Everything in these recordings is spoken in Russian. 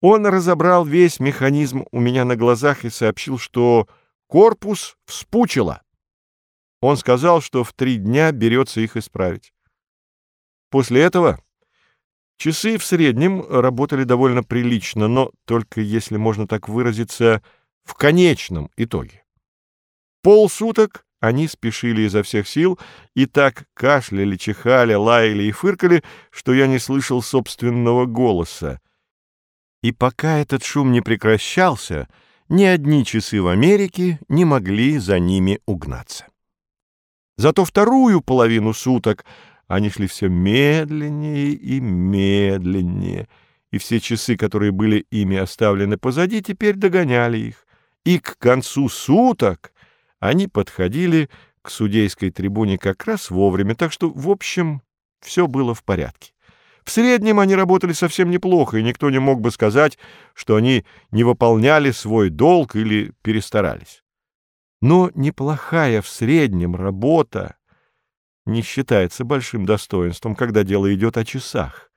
Он разобрал весь механизм у меня на глазах и сообщил, что корпус вспучило. Он сказал, что в три дня берется их исправить. После этого часы в среднем работали довольно прилично, но только, если можно так выразиться, в конечном итоге. Полсуток они спешили изо всех сил и так кашляли, чихали, лаяли и фыркали, что я не слышал собственного голоса. И пока этот шум не прекращался, ни одни часы в Америке не могли за ними угнаться. Зато вторую половину суток они шли все медленнее и медленнее, и все часы, которые были ими оставлены позади, теперь догоняли их. И к концу суток они подходили к судейской трибуне как раз вовремя, так что, в общем, все было в порядке. В среднем они работали совсем неплохо, и никто не мог бы сказать, что они не выполняли свой долг или перестарались. Но неплохая в среднем работа не считается большим достоинством, когда дело идет о часах.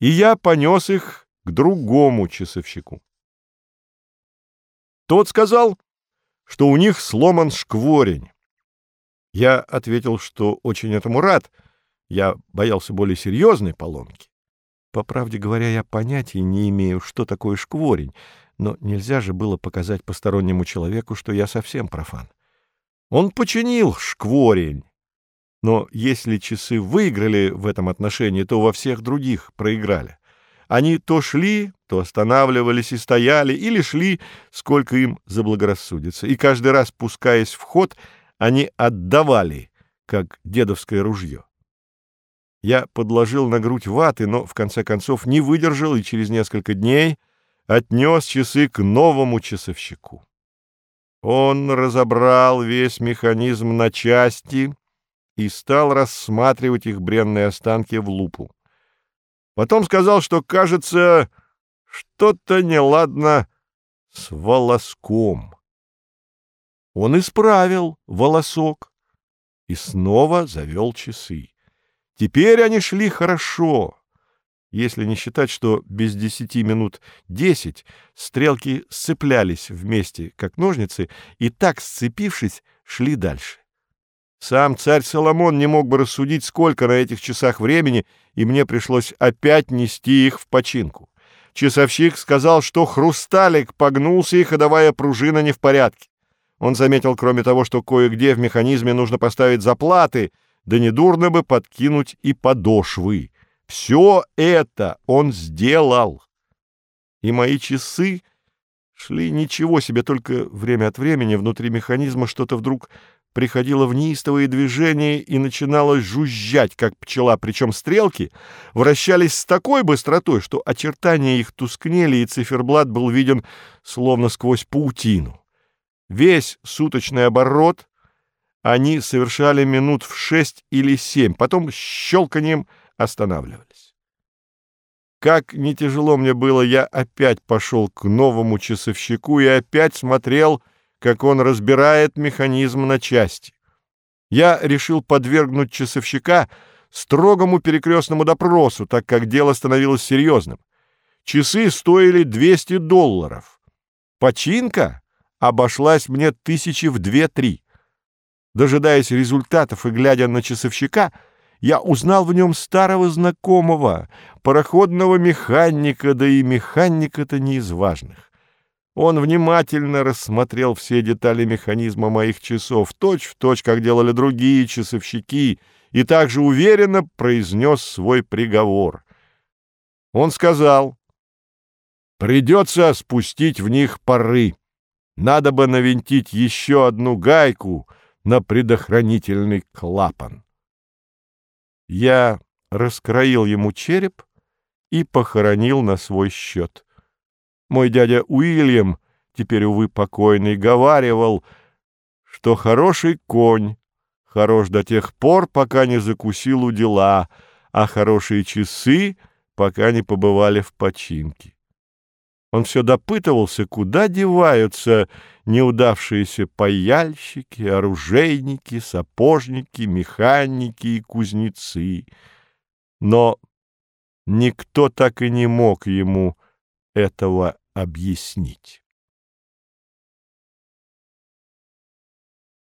И я понес их к другому часовщику. Тот сказал, что у них сломан шкворень. Я ответил, что очень этому рад. Я боялся более серьезной поломки. По правде говоря, я понятия не имею, что такое шкворень, но нельзя же было показать постороннему человеку, что я совсем профан. Он починил шкворень, но если часы выиграли в этом отношении, то во всех других проиграли. Они то шли, то останавливались и стояли, или шли, сколько им заблагорассудится. И каждый раз, пускаясь в ход, они отдавали, как дедовское ружье. Я подложил на грудь ваты, но в конце концов не выдержал и через несколько дней отнес часы к новому часовщику. Он разобрал весь механизм на части и стал рассматривать их бренные останки в лупу. Потом сказал, что, кажется, что-то неладно с волоском. Он исправил волосок и снова завел часы. Теперь они шли хорошо, если не считать, что без десяти минут десять стрелки сцеплялись вместе, как ножницы, и так, сцепившись, шли дальше. Сам царь Соломон не мог бы рассудить, сколько на этих часах времени, и мне пришлось опять нести их в починку. Часовщик сказал, что хрусталик погнулся, и ходовая пружина не в порядке. Он заметил, кроме того, что кое-где в механизме нужно поставить заплаты, да недурно бы подкинуть и подошвы. Все это он сделал. И мои часы шли ничего себе, только время от времени внутри механизма что-то вдруг приходила в неистовые движения и начинала жужжать, как пчела, причем стрелки вращались с такой быстротой, что очертания их тускнели, и циферблат был виден словно сквозь паутину. Весь суточный оборот они совершали минут в шесть или семь, потом щелканием останавливались. Как не тяжело мне было, я опять пошел к новому часовщику и опять смотрел — как он разбирает механизм на части. Я решил подвергнуть часовщика строгому перекрестному допросу, так как дело становилось серьезным. Часы стоили 200 долларов. Починка обошлась мне тысячи в две-три. Дожидаясь результатов и глядя на часовщика, я узнал в нем старого знакомого, пароходного механика, да и механика-то не из важных. Он внимательно рассмотрел все детали механизма моих часов, точь-в-точь, точь, как делали другие часовщики, и также уверенно произнес свой приговор. Он сказал, «Придется спустить в них пары. Надо бы навинтить еще одну гайку на предохранительный клапан». Я раскроил ему череп и похоронил на свой счет. Мой дядя Уильям, теперь, увы, покойный, говаривал, что хороший конь хорош до тех пор, пока не закусил у дела, а хорошие часы, пока не побывали в починке. Он все допытывался, куда деваются неудавшиеся паяльщики, оружейники, сапожники, механики и кузнецы. Но никто так и не мог ему этого объяснить.